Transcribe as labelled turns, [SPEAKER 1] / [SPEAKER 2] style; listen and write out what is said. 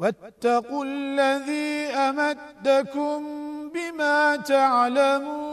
[SPEAKER 1] واتقوا الذي أمدكم بما تعلمون